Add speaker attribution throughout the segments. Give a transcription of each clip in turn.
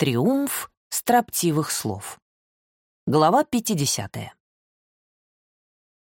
Speaker 1: Триумф строптивых слов. Глава 50.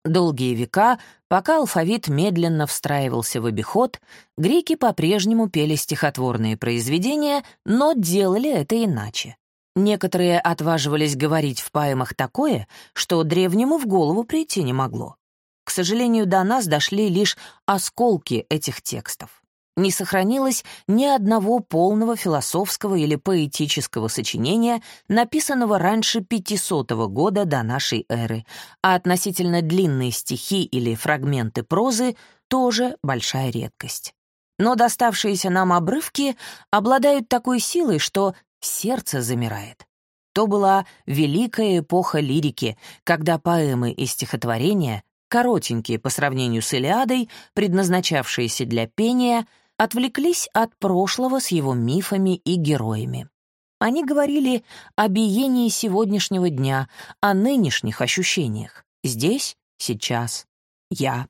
Speaker 1: Долгие века, пока алфавит медленно встраивался в обиход, греки по-прежнему пели стихотворные произведения, но делали это иначе. Некоторые отваживались говорить в поэмах такое, что древнему в голову прийти не могло. К сожалению, до нас дошли лишь осколки этих текстов не сохранилось ни одного полного философского или поэтического сочинения, написанного раньше 500 года до нашей эры, а относительно длинные стихи или фрагменты прозы тоже большая редкость. Но доставшиеся нам обрывки обладают такой силой, что сердце замирает. То была великая эпоха лирики, когда поэмы и стихотворения, коротенькие по сравнению с Илиадой, предназначавшиеся для пения — отвлеклись от прошлого с его мифами и героями. Они говорили о биении сегодняшнего дня, о нынешних ощущениях. Здесь, сейчас, я.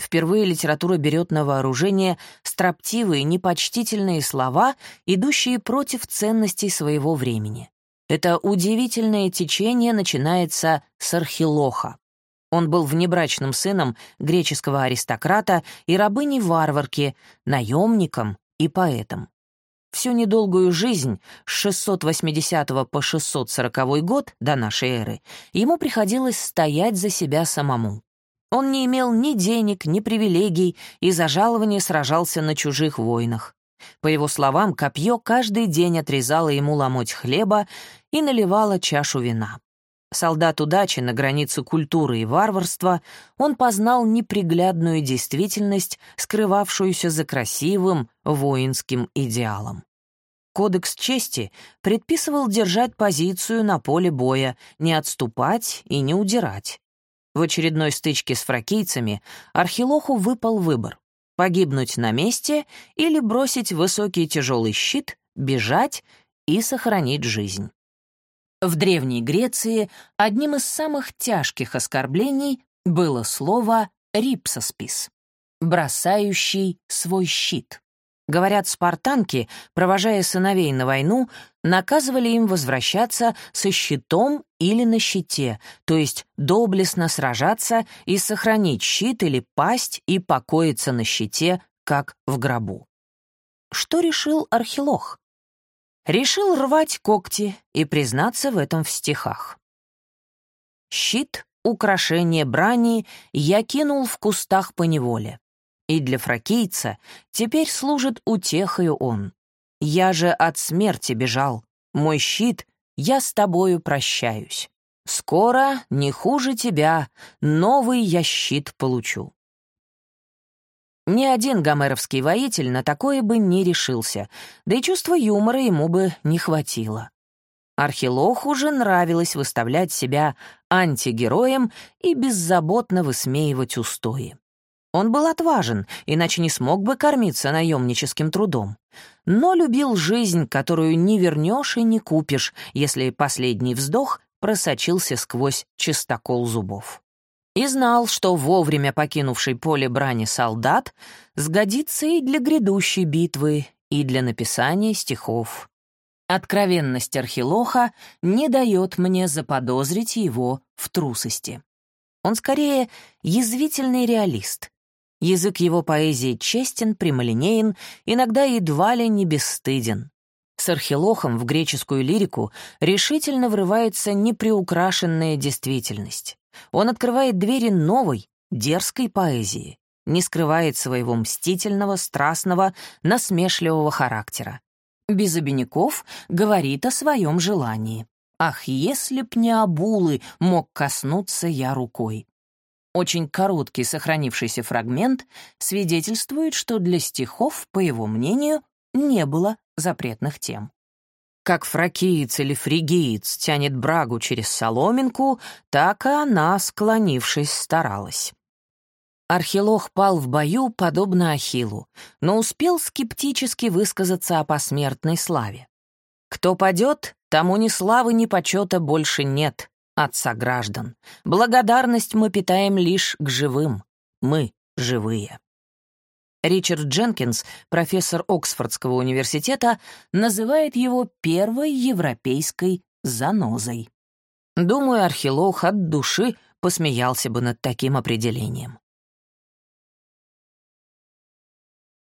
Speaker 1: Впервые литература берет на вооружение строптивые, непочтительные слова, идущие против ценностей своего времени. Это удивительное течение начинается с архилоха. Он был внебрачным сыном греческого аристократа и рабыни-варварки, наемником и поэтом. Всю недолгую жизнь, с 680 по 640 год до нашей эры, ему приходилось стоять за себя самому. Он не имел ни денег, ни привилегий и за жалование сражался на чужих войнах. По его словам, копье каждый день отрезало ему ломоть хлеба и наливало чашу вина. Солдат удачи на границе культуры и варварства, он познал неприглядную действительность, скрывавшуюся за красивым воинским идеалом. Кодекс чести предписывал держать позицию на поле боя, не отступать и не удирать. В очередной стычке с фракийцами Архилоху выпал выбор — погибнуть на месте или бросить высокий тяжелый щит, бежать и сохранить жизнь. В Древней Греции одним из самых тяжких оскорблений было слово «рипсоспис» — «бросающий свой щит». Говорят, спартанки, провожая сыновей на войну, наказывали им возвращаться со щитом или на щите, то есть доблестно сражаться и сохранить щит или пасть и покоиться на щите, как в гробу. Что решил Архилох? Решил рвать когти и признаться в этом в стихах. Щит, украшение брани я кинул в кустах по неволе. И для фракийца теперь служит утехою он. Я же от смерти бежал. Мой щит, я с тобою прощаюсь. Скоро, не хуже тебя, новый я щит получу. Ни один гомеровский воитель на такое бы не решился, да и чувства юмора ему бы не хватило. Архилоху же нравилось выставлять себя антигероем и беззаботно высмеивать устои. Он был отважен, иначе не смог бы кормиться наемническим трудом. Но любил жизнь, которую не вернешь и не купишь, если последний вздох просочился сквозь чистокол зубов и знал, что вовремя покинувший поле брани солдат сгодится и для грядущей битвы, и для написания стихов. Откровенность Архилоха не дает мне заподозрить его в трусости. Он скорее язвительный реалист. Язык его поэзии честен, прямолинеен, иногда едва ли не бесстыден. С Архилохом в греческую лирику решительно врывается неприукрашенная действительность. Он открывает двери новой, дерзкой поэзии, не скрывает своего мстительного, страстного, насмешливого характера. Без обиняков говорит о своем желании. «Ах, если б не обулы, мог коснуться я рукой». Очень короткий сохранившийся фрагмент свидетельствует, что для стихов, по его мнению, не было запретных тем. Как фракиец или фригиец тянет брагу через соломинку, так и она, склонившись, старалась. Архилох пал в бою, подобно Ахиллу, но успел скептически высказаться о посмертной славе. «Кто падет, тому ни славы, ни почета больше нет, отца граждан. Благодарность мы питаем лишь к живым. Мы живые». Ричард Дженкинс, профессор Оксфордского университета, называет его первой европейской занозой. Думаю, археолог от души посмеялся бы над таким определением.